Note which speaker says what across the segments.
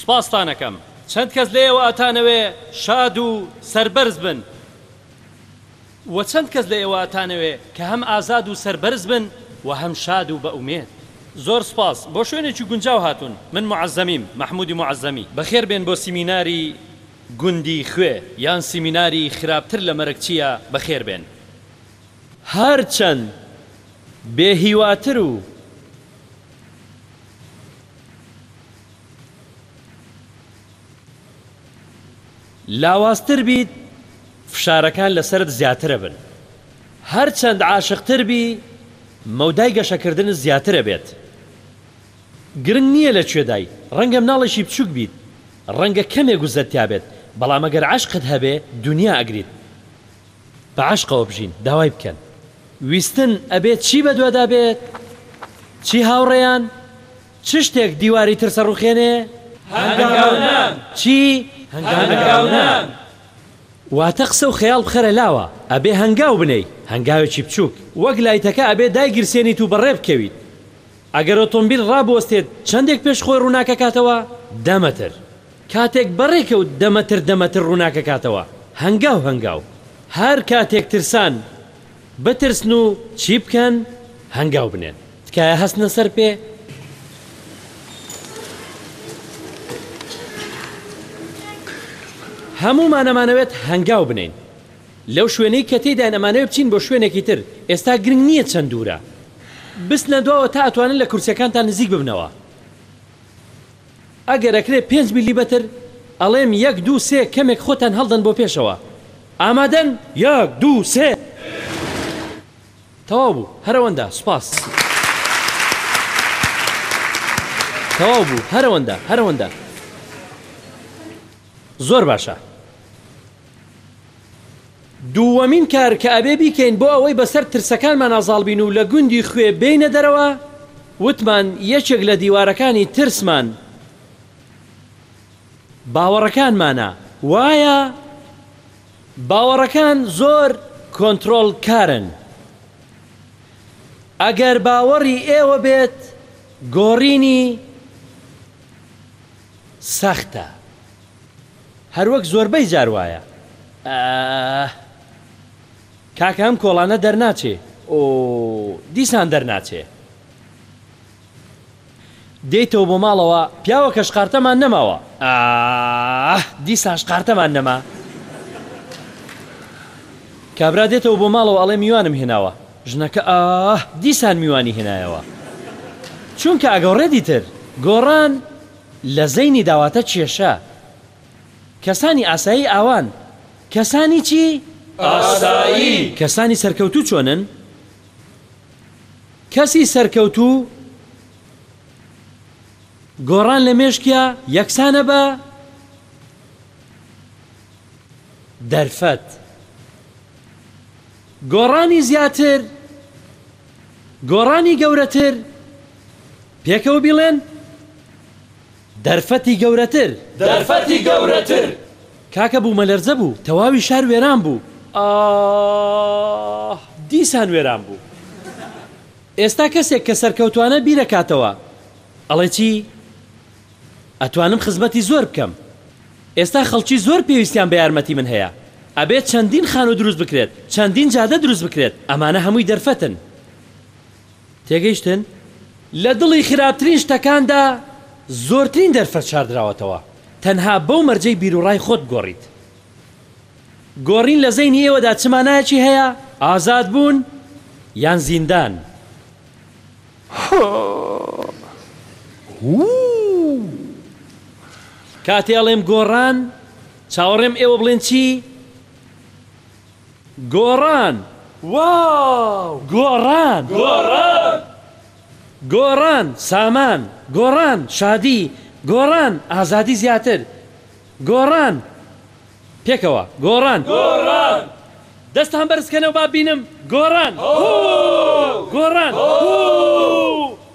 Speaker 1: سوپاستانەکەم چەند کەس لەئێوە ئەتانەوێ شاد و سەربەرز بن وە چەند کەس لەئێوە ئەتانەوێ کە هەم ئازاد و سەربەرز بن وە هەم شاد و بە ئومێد. زۆر سوپاس بۆ شوێنێکی گونجاو هاتوون من موعەزەمیم مەحمودی موعەزەمی. بەخێر بێن بۆ سیمیناری گوندی خوێ یان سیمیناری خراپتر لە مەرگ چیە بەخێر بێن. هەرچەند بێ هیواتر و. لاوازتر بیت فشارەکان لەسەرت زیاترە بن هەرچەند عاشقتر بی مەودای گەشەکردن زیاترە بێت گرنگ نییە لە کوێدای ڕەنگە مناڵێکی بچووک بیت ڕەنگە کەمێک گوزەت تیابێت بەڵام ئەگەر عەشقت هەبێ دونیا ئەگریت بە عەشقەوە بژین داوای بکەن ویستن ئەبێت چی بەدوادا بێت چی هاوڕێیان چ شتێک دیواری ترسە ڕوخێنێ؟ هەنگاونان. چی؟ هەنگاونان. واتە قسە و خەیاڵ بخەرە لاوە، ئەبێ هەنگاو بنێی، هەنگاوێکی بچووک، وەک لایتەکە ئەبێ دایگیرسێنیت و بەڕێ بکەویت. ئەگەر ئۆتۆمبیل ڕابوەستێت چەندێک پێش خۆی ڕووناکەکاتەوە؟ دە مەتر. کاتێک بەڕێ کەوت دە مەتر دە مەتر ڕووناکەکاتەوە. هەنگاو هەنگاو. هەر کاتێک ترسان بترسن و چی بکەن؟ هەنگاو بنێن. تکایە هەستنە سەر پێ. هەموومان ئەمانەوێت هەنگاو بنین لەو شوێنەی کە تێداین ئەمانەوێ بچین بۆ شوێنێکی تر ئێستا گرنگ نییە چەند دوورە بستنە دواوە تا ئەتوانن لە کورسیەکانتان نزیک ببنەوە ئەگەر ئەکرێ پێنج میلی بەتر ئەڵێم یەک دوو سێ کەمێک خۆتان هەڵدەن بۆ پێشەوە ئامادەن یەک دوو سێ تەواو بوو هەر ئەوەندە سوپاس. تەواو بوو هەر ئەوەندە هەر ئەوەندە زۆر باشە. دووەمین کار کە ئەبێ بیکەین بۆ ئەوەی بەسەر ترسەکانمان ئازاڵبین و لە گوندی خوێ بینە دەرەوە وتمان یەکێک لە دیوارەکانی ترسمان باوەڕەکانمانە وایە باوەڕەکان زۆر کۆنترۆڵکارن، ئەگەر باوەڕی ئێوە بێت گۆڕینی سەختە، هەروەک زۆربەی جار وایە. ئاه. کاکە ئەم کۆڵانە دەرناچێ. ئۆ. دیسان دەرناچێ. دێیتەوە بۆ ماڵەوە پیاوە کەش قارتەمان نەماوە. ئااه دیسانش قارتەمان نەما. کابرا دێتەوە بۆ ماڵەوە ئەڵێ میوانم هێناوە. ژنەکە ئااه دیسان میوانی هێنایەوە. چونکە ئەگۆڕێ دیتر. گۆڕان لە زەینیدا واتە کێشە. کەسانی ئاسایی ئاوان. کەسانی چی؟
Speaker 2: ئاسایی.
Speaker 1: کەسانی سەرکەوتوو چۆنن؟ کەسی سەرکەوتوو گۆڕان لە مێشکیا یەکسانە بە دەرفەت. گۆڕانی زیاتر، گۆڕانی گەورەتر، پێکەوە بیڵێن. دەرفەتی گەورەتر!
Speaker 2: دەرفەتی گەورەتر!
Speaker 1: کاکە بوومەلەرزە بوو، تەواوی شار وێران بوو. ئااه! دیسان وێران بوو. ئێستا کەسێک کە سەرکەوتوانە بیرەکاتەوە، ئەڵێ چی؟ ئەتوانم خزمەتی زۆر بکەم. ئێستا خەڵکی زۆر پێویستیان بە یارمەتی من هەیە. ئەبێت چەندین خانوو دروست بکرێت، چەندین جادە دروست بکرێت. ئەمانە هەمووی دەرفەتن. تێگەیشتن لە دڵی خراپترین شتەکاندا زۆرترین دەرفەت شاردراوەتەوە، تەنها بەو مەرجەی بیروڕای خۆت بگۆڕیت. گۆڕین لە زەینی ئێوەدا چ مانایەکی هەیە، ئازادبوون یان زیندان؟ هاهوو. کاتێ ئەڵێم گۆڕان، چاوەڕێم ئێوە بڵێن چی؟ گۆڕان واو گۆڕان
Speaker 2: گۆڕان
Speaker 1: گۆڕان سامان گۆڕان شادی گۆڕان ئازادی زیاتر گۆڕان پێکەوە گۆڕان
Speaker 2: گۆڕان
Speaker 1: دەستان بەرز کەنەوە با بینم گۆڕان هوووو گۆڕان هوووو.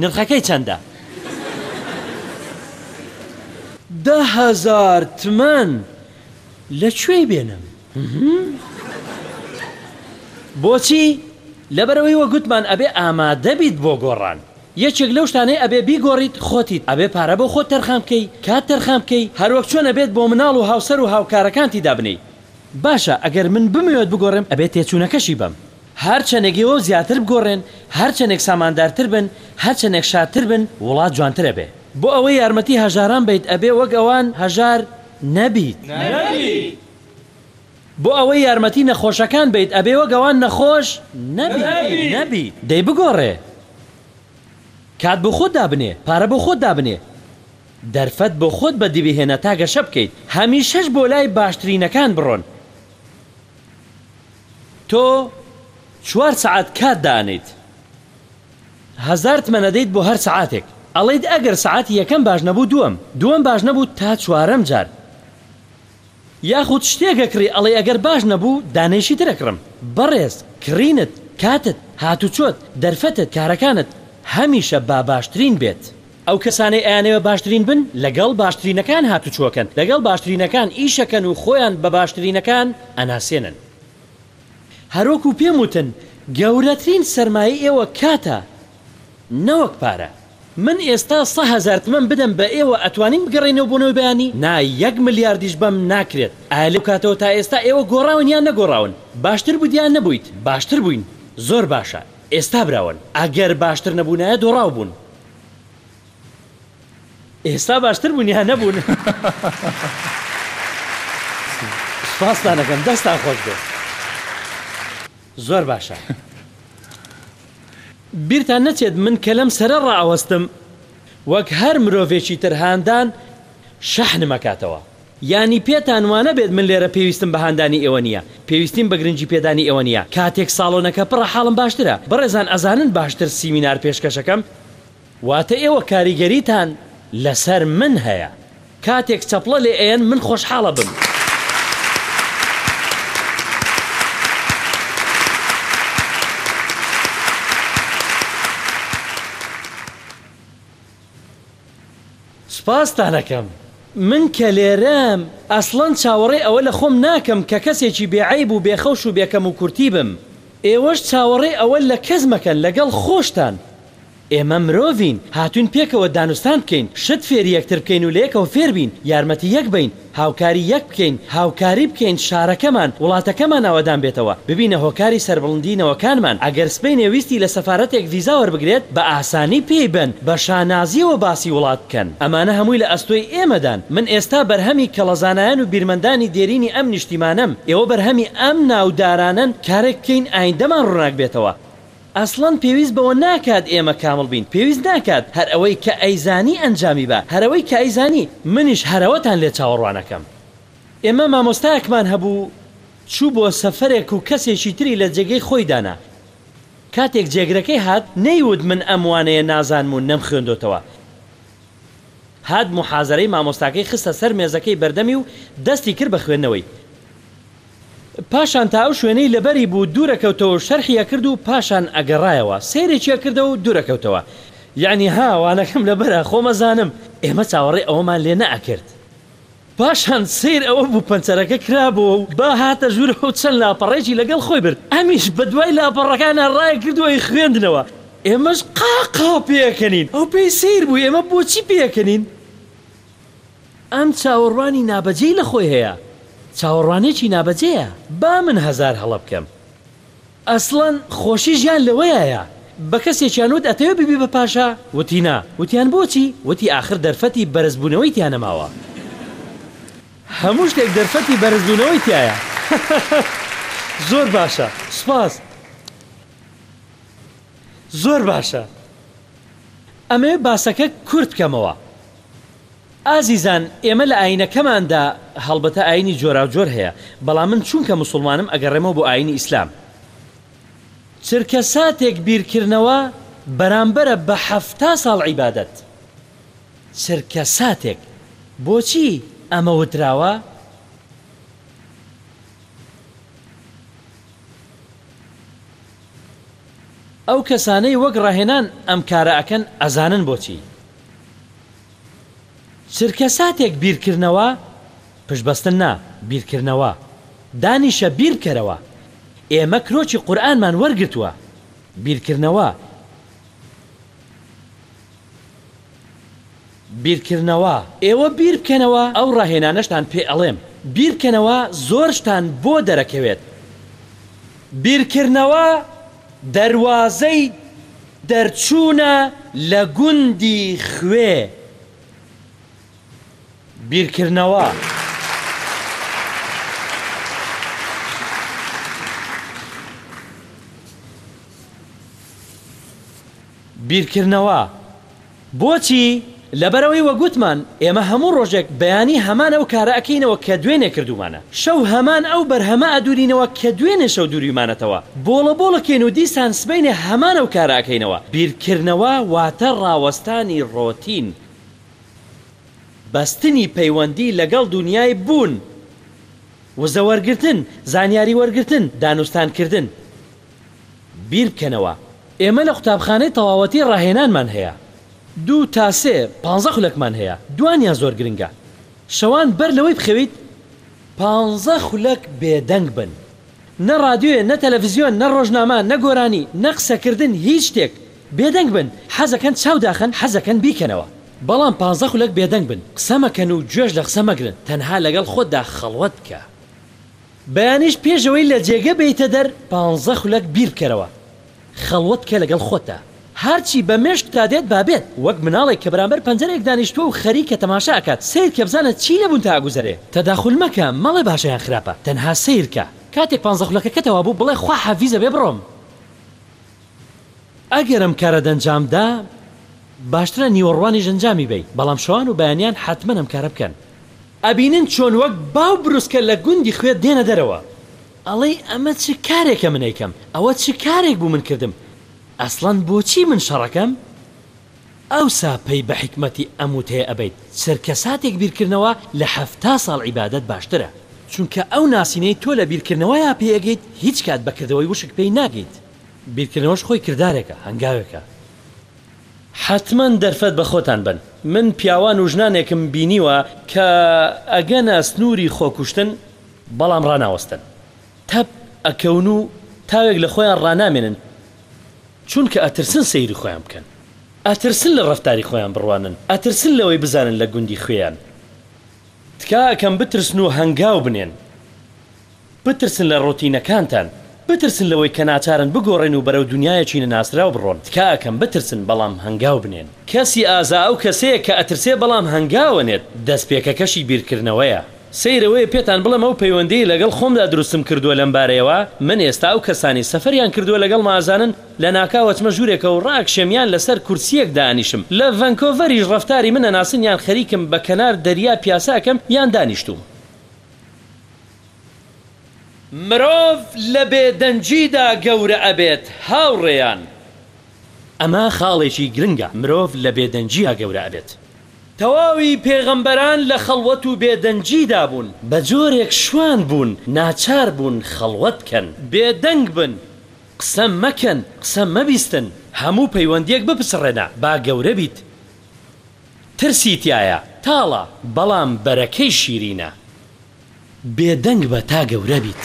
Speaker 1: نرخەکەی چەندە؟ دە هەزار تمەن لە کوێی بێنم؟ بۆچی؟ لەبەرئەوەی وە گوتمان ئەبێ ئامادە بیت بۆ گۆڕان. یەکێک لەو شتانەی ئەبێ بیگۆڕیت خۆتیت، ئەبێ پارە بۆ خۆت تەرخان بکەی، کات تەرخان بکەی، هەروەک چۆن ئەبێت بۆ مناڵ و هاوسەر و هاوکارەکانتی دابنێی. باشە ئەگەر من بمەوێت بگۆڕێم ئەبێ تێچوونەکەشی بەم. هەر چەنێک ئێوە زیاتر بگۆڕێن، هەر چەنێک ساماندارتر بن، هەر چەنێک شادتر بن، وڵات جوانتر ئەبێ. بۆ ئەوەی یارمەتی هەژاران بەیت ئەبێ وەک ئەوان هەژار نەبیت. بۆ ئەوەی یارمەتی نەخۆشەکان بەیت ئەبێ وەک ئەوان نەخۆش نەبیت. دەی بگۆڕێ. کات بۆ خۆت دابنێ، پارە بۆ خۆت دابنێ. دەرفەت بۆ خۆت بەدیبهێنە تا گەشە بکەیت. هەمیشەش بۆ لای باشترینەکان بڕۆن. تۆ چوار سەعات کات دانەیت هەزار تمەن ئەدەیت بۆ هەر سەعاتێک ئەڵێیت ئەگەر سەعاتی یەکەم باش نەبوو دووەم دووەم باش نەبوو تا چوارەم جار یاخود شتێک ئەکڕی ئەڵێی ئەگەر باش نەبوو دانەیەکی تر ئەکڕم بەڕێز کڕینت کاتت هاتوچۆت دەرفەتت کارەکانت هەمیشە با باشترین بێت ئەو کەسانەی ئەیانەوێت باشترین بن لەگەڵ باشترینەکان هاتوچۆکەن، لەگەڵ باشترینەکان ئیشەکەن و خۆیان بە باشترینەکان ئەناسێنن. هەروەکو پێم وتن گەورەترین سەرمایەی ئێوە کاتە نەوەک پارە. من ئێستا سە هەزار تمەن بدەم بە ئێوە ئەتوانین بگەڕێینەوە بۆ نەوەی بەیانی؟ نا یەک ملیاردیش بەم ناکرێت. ئایا لەو کاتەوە تا ئێستا ئێوە گۆڕاون یان نەگۆڕاون؟ باشتر بوویت یان نەبوویت؟ باشتر بووین. زۆر باشە. ئێستا براون. ئەگەر باشتر نەبوونایە دۆڕاو بوون. ئێستا باشتر بوون یا نەبوون سپاستانەکەم دەستان خۆش بێت زۆر باشە بیرتان نەچێت من کە لەم سەرە ڕائەوەستم وەک هەر مرۆڤێکی تر هاندان شەحنمەکاتەوە یانی پێتان وانەبێت من لێرە پێویستم بە هاندانی ئێوە نییە، پێویستیم بە گرنگی پێدانی ئێوە نییە، کاتێک ساڵۆنەکە پڕە حاڵم باشترە، بەڕێزان ئەزانن باشتر سیمینار پێشکەشەکەم، واتە ئێوە کاریگەریتان لەسەر من هەیە، کاتێک چەپڵە لێ ئەیەن من خۆشحاڵەبم. سوپاستان ئەکەم من کە لێرەم ئەسڵەن چاوەڕێی ئەوە لە خۆم ناکەم کە کەسێکی بێ عەیب و بێ خەوش و بێ کەم و کورتی بم ئێوەش چاوەڕێی ئەوە لە کەس مەکەن لەگەڵ خۆشتان ئێمە مرۆڤین هاتوین پێکەوە دانوستان بکەین شت فێری یەکتر بکەین و لە یەکەوە فێر بین یارمەتی یەک بەین هاوکاری یەک بکەین، هاوکاری بکەین شارەکەمان، وڵاتەکەمان ئاوەدان بێتەوە، ببینە هۆکاری سەربڵندی نەوەکانمان، ئەگەر سپەینێ ویستی لە سەفارەتێک ڤیزا وەربگرێت بە ئاسانی پێی بەن، بە شانازییەوە باسی وڵات بکەن. ئەمانە هەمووی لە ئەستۆی ئێمەدان. من ئێستا بەرهەمی کەڵە زانایان و بیرمەندانی دێرینی ئەم نیشتیمانەم، ئێوە بەرهەمی ئەم ناودارانەن، کارێک بکەین ئایندەمان ڕووناک بێتەوە. ئەسڵەن پێویست بەوە ناکات ئێمە کامڵ بین پێویست ناکات هەر ئەوەی کە ئەیزانی ئەنجامی با هەرەوەی کە ئەیزانی منیش هەرەوەتان لێ چاوەڕوانەکەم ئێمە مامۆستایەکمان هەبوو چوو بۆ سەفەرێک و کەسێکی تری لە جێگەی خۆی دانا کاتێک جێگرەکەی هات نەیوت من ئەم وانەیە نازانم و نەمخوێندۆتەوە هات موحازەرەی مامۆستاکەی خستە سەر مێزەکەی بەردەمی و دەستی کرد بە خوێندنەوەی پاشان تا ئەو شوێنەی لەبەری بوو دوورەکەوتەوە و شەرحی ئەکرد و پاشان ئەگەڕایەوە سەیرێکی ئەکردەوە و دوورەکەوتەوە یەعنی ها وانەکەم لەبەرە خۆم ئەزانم ئێمە چاوەڕێ ئەوەمان لێ نەئەکرد پاشان سەیر ئەوە بوو پەنچەرەکە کرابۆوە و با هاتە ژوورەوە و چەند لاپەڕەیەکی لەگەڵ خۆی برد ئەمیش بەدوای لاپەڕەکانا ڕایکردوە ئەیخوێندنەوە ئێمەش قاقا پێ ئەکەنین ئەو پێی سەیر بوو ئێمە بۆچی پێ ئەکەنین ئەم چاوەڕوانی نابەجێی لە خۆی هەیە، چاوەڕوانێکی نابەجێیە. با من هەزار هەڵە بکەم. ئەسڵەن خۆشی ژیان لەوەیایە، بە کەسێکیان وت ئەتەوێ ببی بە پاشا؟ وتی نا. وتیان بۆچی؟ وتی ئاخر دەرفەتی بەرزبوونەوەی تیا نەماوە. هەموو شتێک دەرفەتی بەرزبوونەوەی تیایە. زۆر باشە. سوپاس. زۆر باشە. ئەمەوێ باسەکە کورت بکەمەوە. ئازیزان ئێمە لە ئاینەکەماندا هەڵبەتە ئاینی جۆراوجۆر هەیە بەڵام من چونکە موسوڵمانم ئەگەڕێمەوە بۆ ئاینی ئیسلام چرکە ساتێک بیرکرنەوە بەرامبەرە بە حەفتا ساڵ عیبادەت چرکە ساتێک بۆچی ئەمە وتراوە؟ ئەو کەسانەی وەک ڕاهێنان ئەم کارە ئەکەن ئەزانن بۆچی؟ چرکەساتێک بیرکردنەوە، پشتبەستن نا، بیرکردنەوە، دانیشە بیر بکەرەوە، ئێمە کرۆکی قورئانمان وەرگرتووە، بیرکردنەوە، بیرکردنەوە، ئێوە بیر بکەنەوە ئەو ڕاهێنانەشتان پێ ئەڵێم بیر بکەنەوە زۆر شتان بۆ دەرەکەوێت، بیرکردنەوە، دەروازەی دەرچوونە لە گوندی خوێ بیرکردنەوە. بیرکردنەوە، بۆچی؟ لەبەرئەوەی وەک وتمان ئێمە هەموو ڕۆژێک بەیانی هەمان ئەو کارە ئەکەینەوە کە دوێنێ کردوومانە، شەو هەمان ئەو بەرهەمە ئەدوورینەوە کە دوێنێ شەو دووریمانەتەوە، بۆڵە بۆڵەکێن و دیسان سبەینێ هەمان ئەو کارە ئەکەینەوە، بیرکردنەوە واتە ڕاوەستانی ڕۆتین، بەستنی پەیوەندی لەگەڵ دونیای بوون، وزە وەرگرتن، زانیاری وەرگرتن، دانوستانکردن. بیربکەنەوە، ئێمە لە قوتابخانەی تەواوەتی ڕاهێنانمان هەیە، دوو تا سێ، پانزە خولەکمان هەیە، دوانیان زۆر گرنگە، شەوان بەر لەوەی بخەویت پانزە خولەک بێدەنگ بن، نە ڕادیۆ، نە تەلەفزیۆن، نە ڕۆژنامە، نە گۆرانی، نە قسەکردن، هیچ شتێک، بێدەنگ بن، حەزەکەن چاو داخەن، حەزەکەن بیکەنەوە، بەڵام پانزە خولەک بێدەنگ بن، قسە مەکەن و گوێش لە قسە مەگرن، تەنها لەگەڵ خۆتدا خەڵوەت بکە. بەیانیش پێش ئەوەی لە جێگە بێیتە دەر پانزە خولەک بیر بکەرەوە، خەڵوەت بکە لەگەڵ خۆتدا، هەرچی بە مێشکتدا دێت با بێت، وەک مناڵێک کە بەرامبەر پەنجەرەیەک دانیشتووە و خەریکە تەماشا ئەکات، سەیر کە بزانە چی لە بوونتا ئەگوزەرێ، تەداخول مەکە، مەڵێ باشە یان خراپە، تەنها سەیر کە. کاتێک پانزە خولەکەکە تەوا بوو بڵێ خوا حافیز ئەبێ بڕۆم، ئەگەر ئەم کارە دەنجام دا باشترە نیوەڕوانیش ئەنجامی بەی، بەڵام شەوان و بەیانیان حەتمەن ئەم کارە بکەن، ئەبینن چۆن وەک باو بروسکە لە گوندی خوێ دێنە دەرەوە ئەڵێی ئەمە چ کارێکە من ئەیکەم ئەوە چ کارێک بوو من کردم ئەسڵەن بۆچی من شەڕەکەم ئەوسا پەی بە حیکمەتی ئەم وتەیە ئەبەیت چرکە ساتێک بیرکردنەوە لە حەفتا ساڵ عیبادەت باشترە چونکە ئەو ناسینەی تۆ لە بیرکردنەوەیا پێی ئەگەیت هیچ کات بە کردەوەی وشک پێی ناگەیت بیرکردنەوەش خۆی کردارێکە هەنگاوێکە حەتمەن دەرفەت بە خۆتان بەن. من پیاوان و ژنانێکم بینیوە کە ئەگەنە سنووری خۆکوشتن بەڵام ڕاناوەستن. تەپ ئەکەون و تاوێک لە خۆیان ڕانامێنن چونکە ئەترسن سەیری خۆیان بکەن. ئەترسن لە ڕەفتاری خۆیان بڕوانن. ئەترسن لەوەی بزانن لە گوندی خوێیان تکا ئەکەم بترسن و هەنگاو بنێن. بترسن لە ڕۆتینەکانتان، بترسن لەوەی کە ناچارن بگۆڕێن و بەرەو دونیایەکی نەناسراو بڕۆن، تکا ئەکەم بترسن بەڵام هەنگاو بنێن. کەسی ئازا ئەو کەسەیە کە ئەترسێ بەڵام هەنگاو ئەنێت، دەستپێکەکەشی بیرکردنەوەیە. سەیرە وەیە پێتان بڵێم ئەو پەیوەندیەی لەگەڵ خۆمدا دروستم کردووە لەم بارەیەوە، من ئێستا ئەو کەسانەی سەفەریان کردووە لەگەڵما ئەزانن لە ناکاو ئەچمە ژوورێکەوە و ڕاکشێم یان لەسەر کورسیەک دانیشم، لە ڤەنکۆڤەریش ڕەفتاری من ئەناسن یان خەریکم بە کەنار دەریا پیاسە ئەکەم یان دانیشتووم. مرۆڤ لە بێدەنگیدا گەورە ئەبێت هاوڕێیان. ئەمە خاڵێکی گرنگە مرۆڤ لە بێدەنگیا گەورە ئەبێت. تەواوی پێغەمبەران لە خەڵوەت و بێدەنگیدا بوون. بە جۆرێک شوان بوون ناچار بوون خەڵوەت کەن. بێدەنگ بن، قسە مەکەن، قسە مەبیستن، هەموو پەیوەندیەک بپچڕێنە با گەورە بیت. ترسی تیایە تاڵە بەڵام بەرەکەی شیرینە. بێ دەنگ بە تا گەورە بیت.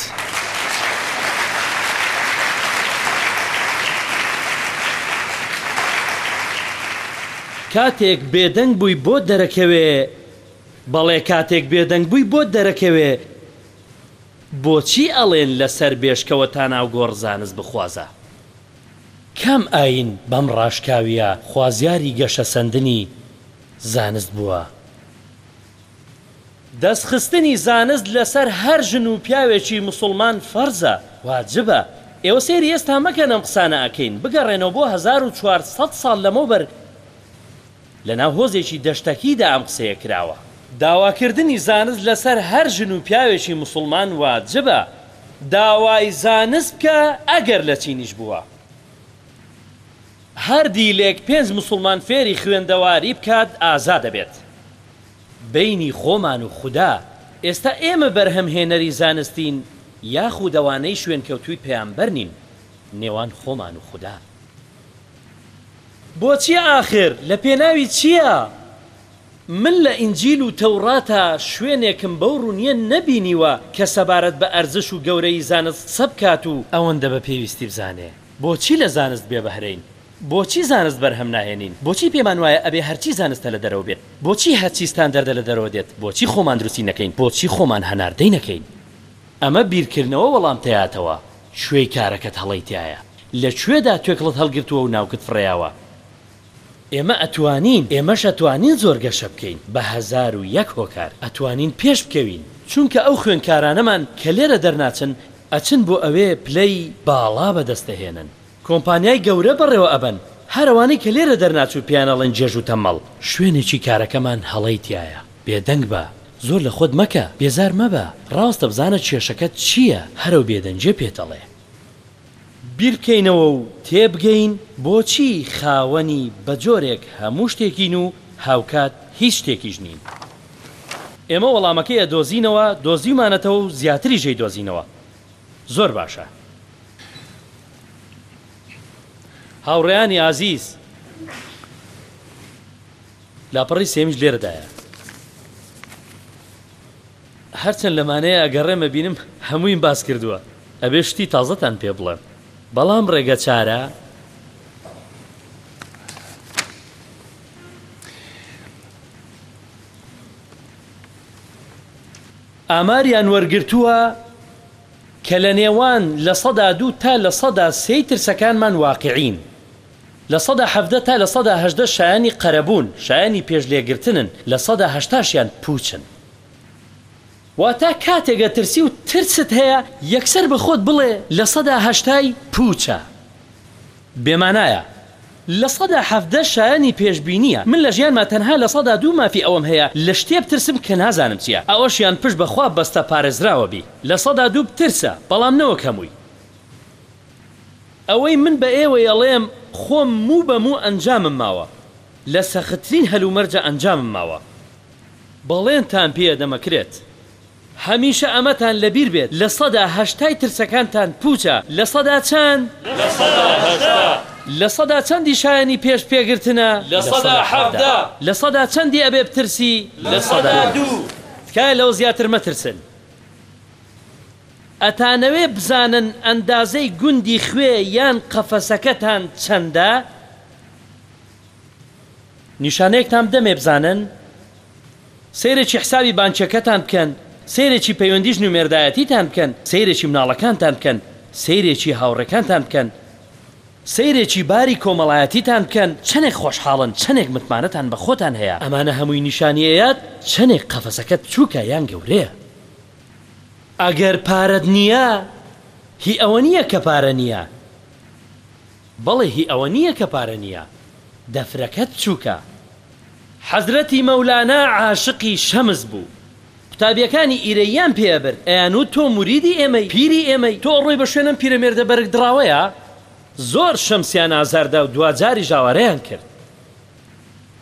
Speaker 1: کاتێک بێدەنگ بووی بۆت دەرەکەوێ بەڵێ کاتێک بێدەنگ بووی بۆت دەرەکەوێ بۆچی ئەڵێن لەسەر بێشکەوە تاناوگۆڕ زانست بخوازە. کام ئایین بەم ڕاشکاوییە خوازیاری گەشەسەندنی زانست بووە؟ دەستخستنی زانست لەسەر هەر ژن و پیاوێکی موسڵمان فەرزە، واجبە. ئێوە سەیری ئێستا مەکەن ئەم قسانە ئەکەین، بگەڕێنەوە بۆ هەزار و چوار سەد ساڵ لەمەوبەر، لە ناو هۆزێکی دەشتەکیدا ئەم قسەیە کراوە. داواکردنی زانست لەسەر هەر ژن و پیاوێکی موسڵمان واجبە داوای زانست بکا ئەگەر لە چینیش بووە. هەر دیلێک پێنج موسڵمان فێری خوێندەواری بکات ئازا دەبێت. بەینی خۆمان و خودا ئێستا ئێمە بەرهەم هێنەری زانستین یاخود ئەوانەی شوێنکەوتووی پەیامبەر نین نێوان خۆمان و خودا. بۆچی ئاخر؟ لە پێناوی چییە؟ من لە ئینجیل و تەوڕاتا شوێنێکم بەو ڕوونییە نەبینیوە کە سەبارەت بە ئەرزش و گەورەیی زانست قسە بکات و ئەوەندە بە پێویستی بزانێ. بۆچی لە زانست بێ بەهرەین؟ بۆچی زانست بەرهەم ناهێنین؟ بۆچی پێمان وایە ئەبێ هەرچی زانستە لە دەرەوە بێت؟ بۆچی هەرچی ستاندەردە لە دەرەوە دێت؟ بۆچی خۆمان دروستی نەکەین؟ بۆچی خۆمان هەناردەی نەکەین؟ ئەمە بیرکردنەوە وەڵام تەیاتەوە. کوێی کارەکەت هەڵەی تیایە لە کوێدا توێکڵت هەڵگرتووە و ناوکت فڕێیاوە ئێمە ئەتوانین ئێمەش ئەتوانین زۆر گەشە بکەین بە هەزار و یەک هۆکار ئەتوانین پێش بکەوین چونکە ئەو خوێنکارانەمان کە لێرە دەرناچن ئەچن بۆ ئەوێ پلەی باڵا بەدەست ئەهێنن کۆمپانیای گەورە بەڕێوە ئەبەن. هەر ئەوانەی کە لێرە دەرناچوو پێیان ئەڵێن جێژ و تەمەڵ. شوێنێکی کارەکەمان هەڵەی تیایە. بێدەنگ بە. زۆر لە خۆت مەکە. بێزار مەبە. ڕاستە بزانە کێشەکەت چییە. هەرەو بێدەنگییە پێت ئەڵێ. بیربکەینەوە و تێبگەین بۆچی خاوەنی بە جۆرێک هەموو شتێکین و هاوکات هیچ شتێکیش نین. ئێمە وەڵامەکەی ئەدۆزینەوە، دۆزیومانەتەوە و زیاتریش ئەیدۆزینەوە. زۆر باشە هاوڕێیانی ئازیز لاپەڕی سێمیش لێردایە هەرچەند لەمانەیە ئەگەڕێمە بینم هەموویم باس کردووە ئەبێ شتی تازەتان پێ بڵێم بەڵام ڕێگە چارە ئاماریان وەرگرتووە کە لە نێوان لە سەدا دوو تا لە سەدا سێی ترسەکانمان واقیعین، لە سەدا حەڤدە تا لە سەدا هەژدە شایانی قەرەبوون، شایانی پێش لێگرتنن، لە سەدا هەشتاشیان پووچن. واتە کاتێک ئەترسی و ترست هەیە یەکسەر بە خۆت بڵێ لە سەدا هەشتای پووچە. بێمانایە. لە سەدا حەڤدە شایەنی پێشبینیە من لە ژیانما تەنها لە سەدا دوو مافی ئەوەم هەیە لە شتێ بترسم کە نازانم چیە ئەوەشیان پشت بە خوا بەستە پارێزراوە بی لە سەدا دوو بترسە بەڵام نەوەک هەمووی ئەوەی من بە ئێوەی ئەڵێم خۆم موو بە موو ئەنجامم ماوە لە سەختترین هەلومەرجا ئەنجامم ماوە بەڵێنتان پێ ئەدەم ئەکرێت. هەمیشە ئەمەتان لەبیر بێت لە سەدا هەشتای ترسەکانتان پووچە لە سەدا چەند؟ لە سەدا هەشتا. لە سەدا چەندی شایەنی پێش پێگرتنە؟
Speaker 2: لە سەدا حەڤدە.
Speaker 1: لە سەدا چەندی ئەبێ بترسی؟
Speaker 2: لە سەدا دوو.
Speaker 1: تکایە لەوە زیاتر مەترسن. ئەتانەوێ بزانن ئەندازەی گوندی خوێ یان قەفەسەکەتان چەندە؟ نیشانەیەکتان بدەمێ بزانن؟ سەیرێکی حسابی بانکیەکەتان بکەن، سەیرێکی پەیوەندیش نومێردایەتیتان بکەن، سەیرێکی مناڵەکانتان بکەن، سەیرێکی هاوڕێکانتان بکەن، سەیرێکی باری کۆمەڵایەتیتان بکەن، چەنێک خۆشحاڵن، چەنێک متمانەتان بە خۆتان هەیە، ئەمانە هەمووی نیشانی ئەیات چەنێک قەفەسەکەت بچوکە یان گەورەیە. ئەگەر پارەت نیە هی ئەوە نیە کە پارە نیە. بەڵێ هی ئەوە نییە کە پارە نییە دەفرەکەت چووکە. حەزرەتی مەولانا عاشقی شەمس بوو قوتابیەکانی ئیرەییان پێ ئەبرد ئەیانوت تۆ موریدی ئێمەی پیری ئێمەی تۆ ئەڕۆی بە شوێن ئەم پیرەمێردە بەرگ دڕاوەیە زۆر شەمسیان ئازار دا و دواجاریش ئاوارەیان کرد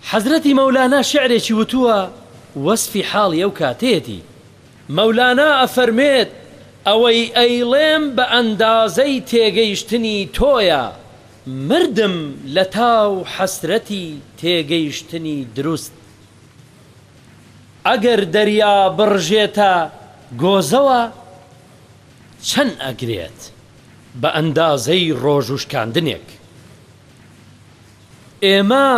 Speaker 1: حەزرەتی مەولانا شعرێکی وتووە وەسفی حاڵی ئەو کاتەیەتی. مەولانا ئەفەرموێت، ئەوەی ئەیڵێم بە ئەندازەی تێگەیشتنی تۆیە، مردم لە تا و حەسرەتی تێگەیشتنی دروست. ئەگەر دەریا بڕژێتە گۆزەوە چەند ئەگرێت؟ بە ئەندازەی ڕۆژوو شکاندنێک. ئێمە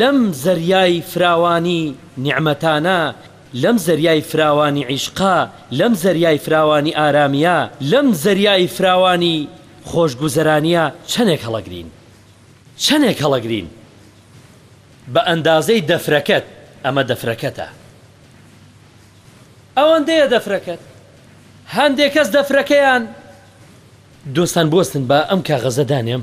Speaker 1: لەم زەریای فراوانی نیعمەتانە، لەم زەریای فراوانی عیشقە، لەم زەریای فراوانی ئارامییە، لەم زەریای فراوانی خۆشگوزەرانییە چەنێک هەڵەگرین؟ چەنێک هەڵەگرین؟ بە ئەندازەی دەفرەکەت، ئەمە دەفرەکەتە. ئەوەندەیە دەفرەکەت. هەندێک کەس دەفرەکەیان. دۆستان بوەستن با ئەم کاغەزە دانێم.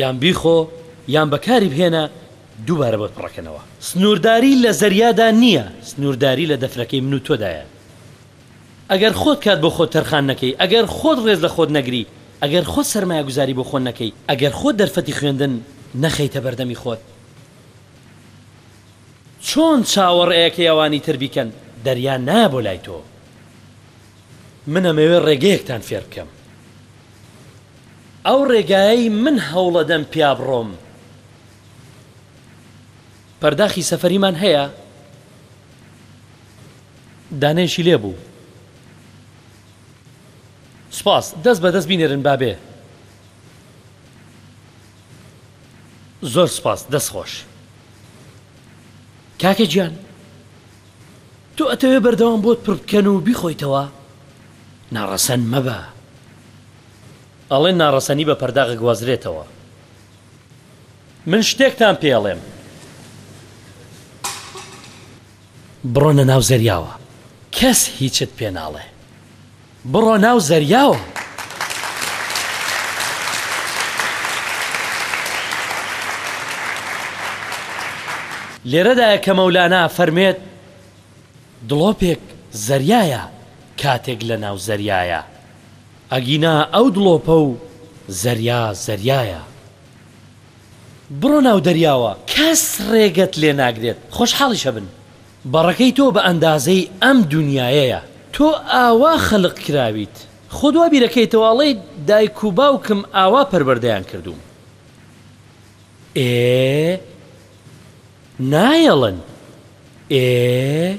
Speaker 1: یان بیخۆ یان بەکاری بهێنە دووبارە بۆت پڕەکەنەوە. سنورداری لە زەریادا نیە سنورداری لە دەفرەکەی من و تۆدایە ئەگەر خۆت کات بۆ خۆت تەرخان نەکەی ئەگەر خۆت ڕێز لە خۆت نەگری ئەگەر خۆت سەرمایە گوزاری بۆ خۆت نەکەی ئەگەر خۆت دەرفەتی خوێندن نەخەیتە بەردەمی خۆت چۆن چاوەڕێئەکەی ئەوانی تر بیکەن دەریا نایە بۆ لای تۆ من ئەمەوێ ڕێگەیەکتان فێر بکەم. ئەو ڕێگایەی من هەوڵەدەم پیابڕۆم. پەرداخی سەفەریمان هەیە دانەیەکی لێ بوو. سوپاس. دەست بە دەست بینێرن با بێ. زۆر سوپاس. دەست خۆش. کاکە گیان تۆ ئەتەوێ بەردەوام بۆت پڕ بکەن و بیخۆیتەوە؟ ناڕەسەن مەبە. ئەڵێن ناڕەسەنی بە پەرداغ گوازرێتەوە من شتێکتان پێڵێم بڕۆنە ناو زەریاوە کەس هیچت پێ ناڵێ بڕۆ ناو زەریاوە لێرەدایە کە مەولانا فەرمێت دڵۆپێک زەریایە کاتێک لە ناو زەریایە ئەگینا ئەو دڵۆپە و زەریا زەریایە. بڕۆ ناو دەریاوە کەس ڕێگەت لێ ناگرێت خۆشحاڵیش ئەبن. بەڕەکەی تۆ بە ئەندازەی ئەم دونیایەیە. تۆ ئاوا خەلق کراویت. خۆ دوا بیرەکەیتەوە ئەڵێی دایک و باوکم ئاوا پەروەردەیان کردووم. ئێ نایەڵن ئێ.